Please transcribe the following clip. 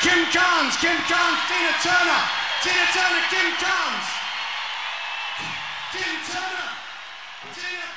Kim Carnes. Kim Carnes, Tina Turner. Tina Turner, Kim Carnes. Kim Turner. Tina